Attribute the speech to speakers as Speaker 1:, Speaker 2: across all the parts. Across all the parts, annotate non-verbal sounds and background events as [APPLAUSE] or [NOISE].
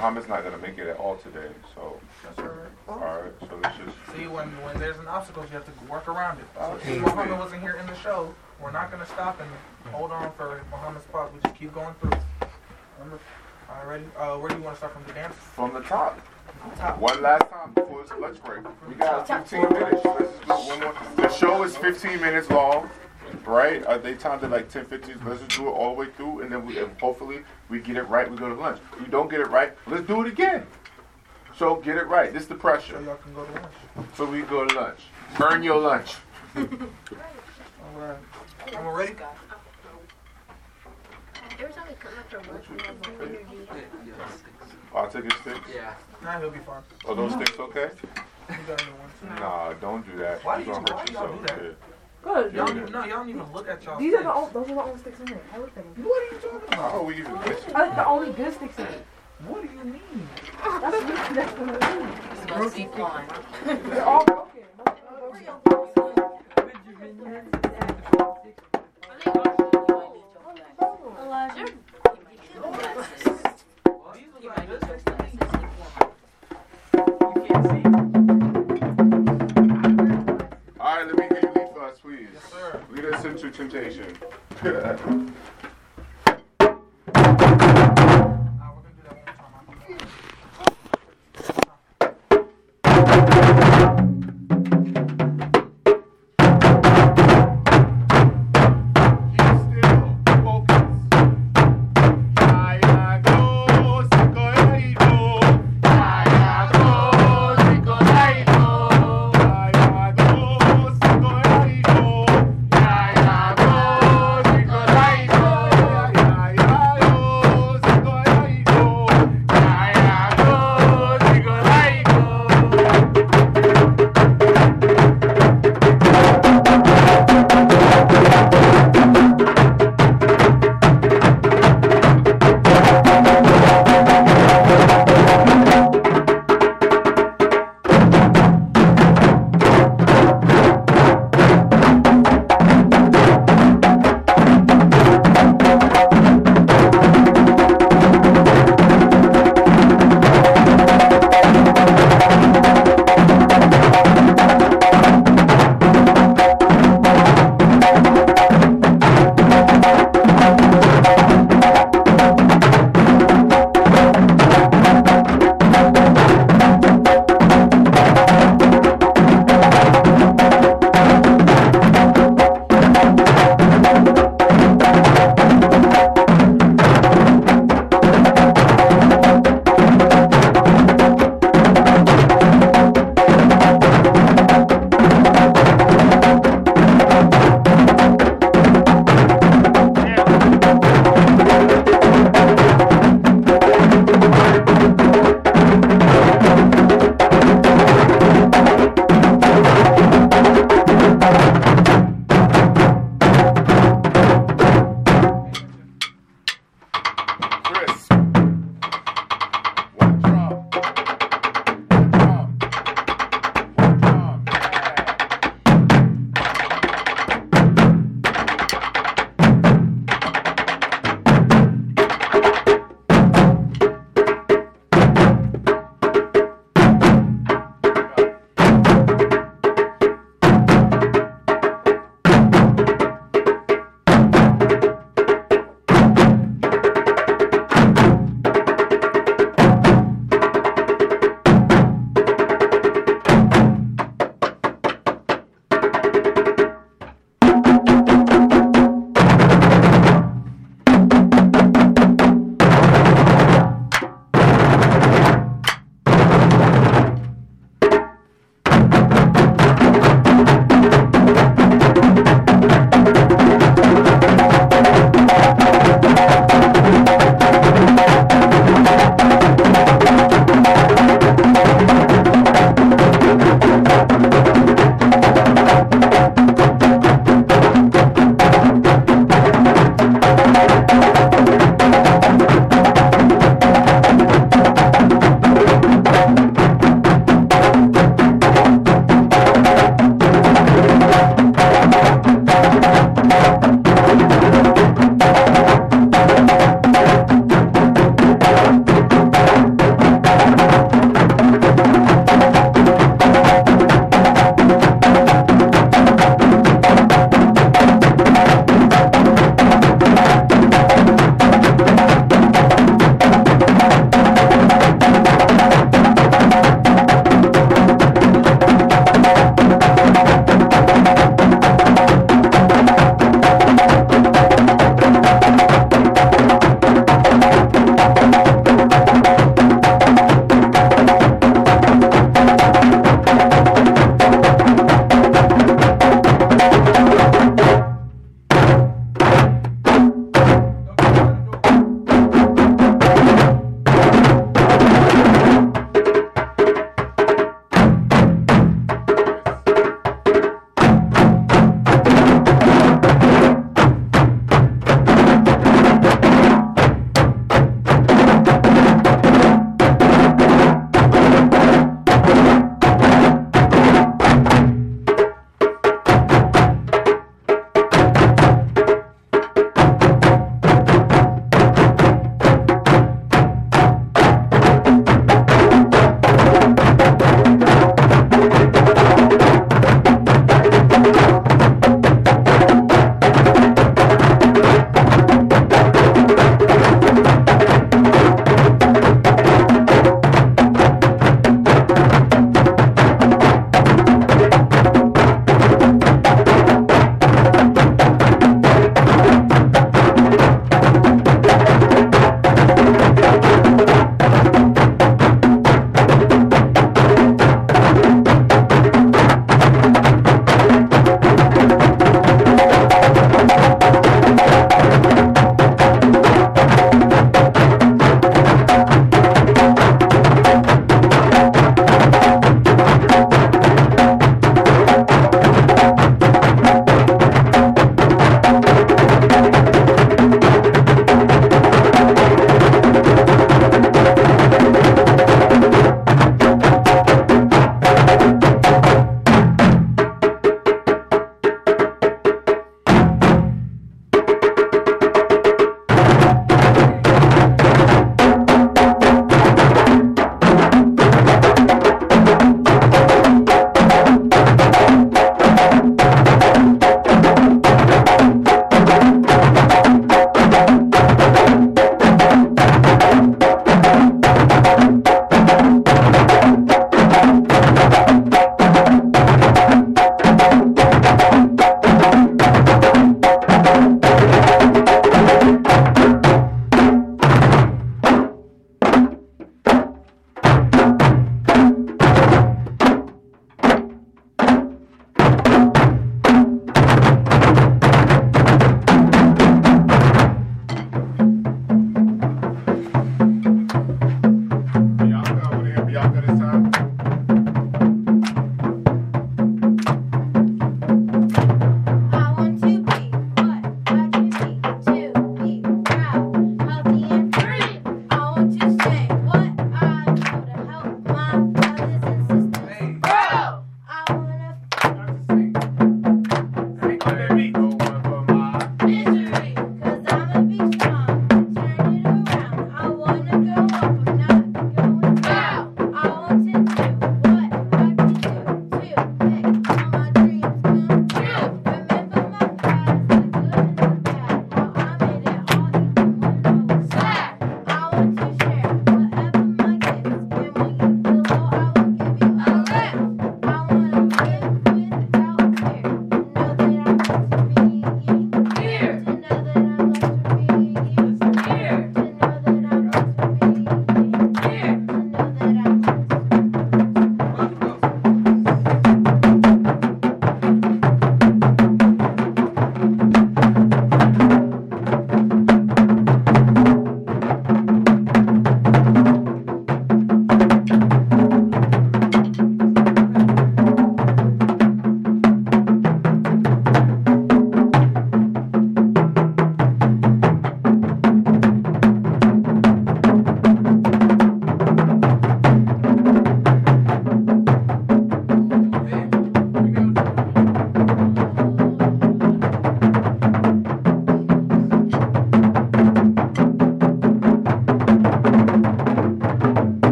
Speaker 1: Muhammad's not going to make it at all today, so.
Speaker 2: Yes, sir.
Speaker 1: Alright, so let's just.
Speaker 2: See, when, when there's an obstacle, you have to work around it. So if Muhammad wasn't here in the show, we're not going to stop and hold on for Muhammad's part. We just keep going through. Remember? All right, ready? Uh, where do you want to start from the dance?
Speaker 1: From the top.
Speaker 2: Top.
Speaker 1: One last time before it's lunch break. We got 15 minutes. Let's just do one more. The show is 15 minutes long, right? Uh, they timed it like 10, 15. Let's just do it all the way through, and then we, and hopefully we get it right. We go to lunch. If you don't get it right, let's do it again. So get it right. This is the
Speaker 2: So
Speaker 1: pressure.
Speaker 2: y'all can go to lunch.
Speaker 1: So we go to lunch. Earn your lunch. [LAUGHS]
Speaker 2: All right. I'm ready?
Speaker 3: Every time we come after work, we have one interview.
Speaker 1: I'll take a stick.
Speaker 4: Yeah.
Speaker 2: Nah, he'll be fine.
Speaker 1: Are those sticks okay?
Speaker 2: We got a new one.
Speaker 1: Nah, don't do that.
Speaker 2: Why
Speaker 1: You're
Speaker 2: do you-
Speaker 1: gonna hurt
Speaker 2: do y'all
Speaker 1: yourself.
Speaker 2: Do that?
Speaker 1: kid.
Speaker 5: Good.
Speaker 2: Y'all don't no, y'all don't even look at y'all
Speaker 5: These are the
Speaker 2: sticks.
Speaker 5: only, those are the only sticks in there. I looked at them.
Speaker 2: What are you talking
Speaker 1: How
Speaker 2: about?
Speaker 1: are we even missing?
Speaker 5: I like the only good sticks in it.
Speaker 2: What do you mean?
Speaker 5: That's what that's what I mean.
Speaker 3: Must be fun.
Speaker 5: They're all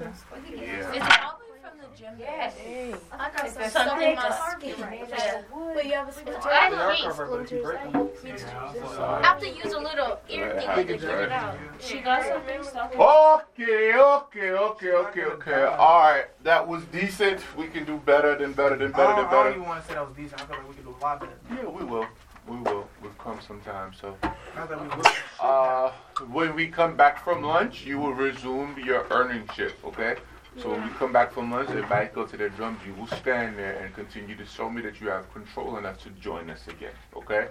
Speaker 5: Yeah.
Speaker 3: Is it probably from the gym? Yes. I got some stuff in my skin right there. Wait, you have a splinter? I
Speaker 2: They are
Speaker 3: hate
Speaker 2: covered, but if you
Speaker 3: splinters.
Speaker 2: break
Speaker 3: I
Speaker 2: them.
Speaker 3: hate splinters. I have to use a little ear
Speaker 1: Yeah,
Speaker 3: thingy to get it out. She got something stuck in
Speaker 1: Okay, okay, okay, okay, okay. All right, that was decent. We can do better than better than better
Speaker 2: don't,
Speaker 1: than
Speaker 2: I don't
Speaker 1: better.
Speaker 2: even want to say that was decent. I feel like we could do a lot better.
Speaker 1: Yeah, we will. We will. We've come sometime. So,
Speaker 2: Not that we would.
Speaker 1: uh, when we come back from lunch, you will resume your earning shift, okay? So when we come back from lunch, if I go to the drums. You will stand there and continue to show me that you have control enough to join us again, okay?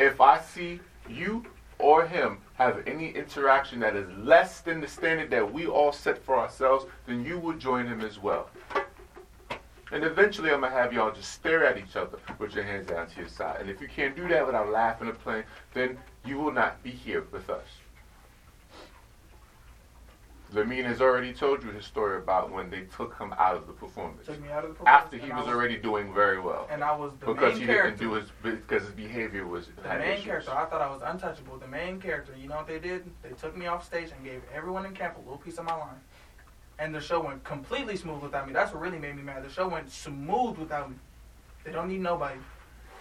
Speaker 1: If I see you or him have any interaction that is less than the standard that we all set for ourselves, then you will join him as well. And eventually, I'm going to have y'all just stare at each other with your hands down to your side. And if you can't do that without laughing or playing, then you will not be here with us. Lamine has already told you his story about when they took him out of the performance.
Speaker 2: Took me out of the performance,
Speaker 1: After he
Speaker 2: I
Speaker 1: was already doing very well.
Speaker 2: And I was the
Speaker 1: Because
Speaker 2: main
Speaker 1: he
Speaker 2: character.
Speaker 1: didn't do his, because his behavior was,
Speaker 2: The main
Speaker 1: issues.
Speaker 2: character, I thought I was untouchable. The main character, you know what they did? They took me off stage and gave everyone in camp a little piece of my line. And the show went completely smooth without me. That's what really made me mad. The show went smooth without me. They don't need nobody.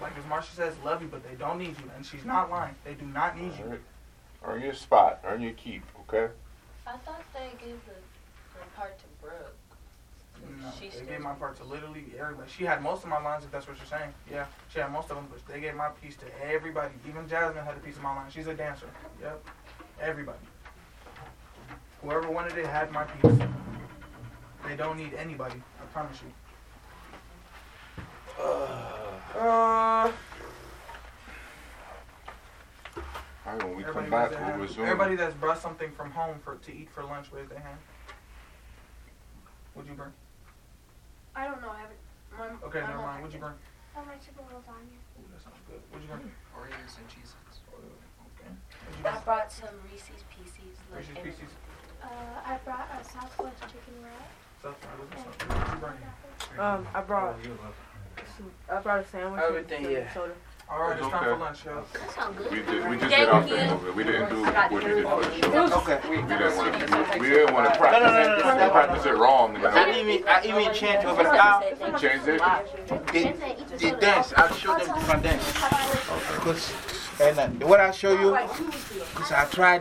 Speaker 2: Like as Marsha says, love you, but they don't need you. And she's not lying. They do not need you.
Speaker 1: Earn your spot, earn your keep, okay?
Speaker 3: I thought they gave the, the part to Brooke.
Speaker 2: No,
Speaker 3: She
Speaker 2: they gave my part to literally everybody. She had most of my lines, if that's what you're saying. Yeah, she had most of them, but they gave my piece to everybody. Even Jasmine had a piece of my line. She's a dancer. Yep, everybody. Whoever wanted it had my piece. They don't need anybody. I promise you. Uh,
Speaker 1: Alright, when we
Speaker 2: everybody,
Speaker 1: come back, we'll resume.
Speaker 2: everybody that's brought something from home for to eat for lunch, raise their hand. What'd you bring?
Speaker 3: I don't know. I haven't. My,
Speaker 2: Okay,
Speaker 3: my
Speaker 2: never mind. What'd you bring?
Speaker 3: Oh, my chicken lasagna.
Speaker 2: Ooh, that sounds good. What'd you bring?
Speaker 4: Oreos and cheeses.
Speaker 2: Okay. What'd you
Speaker 3: I
Speaker 2: bring?
Speaker 3: brought some Reese's Pieces. Like
Speaker 2: Reese's Pieces.
Speaker 6: Uh, I brought a Southwest chicken wrap.
Speaker 2: Stuff. What'd you bring?
Speaker 5: Um, I brought, some, I brought a sandwich.
Speaker 4: Everything,
Speaker 5: some
Speaker 4: yeah.
Speaker 5: Soda.
Speaker 2: All right, it's
Speaker 1: It's
Speaker 2: time
Speaker 1: okay.
Speaker 2: for lunch, y'all.
Speaker 3: That sounds good.
Speaker 1: We, did, we just did our thing over. We didn't do what we did for the show.
Speaker 4: Okay. We,
Speaker 1: We didn't want to, we didn't want to practice
Speaker 4: no, no,
Speaker 1: it,
Speaker 4: no, no.
Speaker 1: practice it wrong, you
Speaker 4: I
Speaker 1: know?
Speaker 4: even, I even changed over the hour.
Speaker 1: You changed it?
Speaker 4: The, the dance, I'll show them different dance. Because, and uh, what I show you is I tried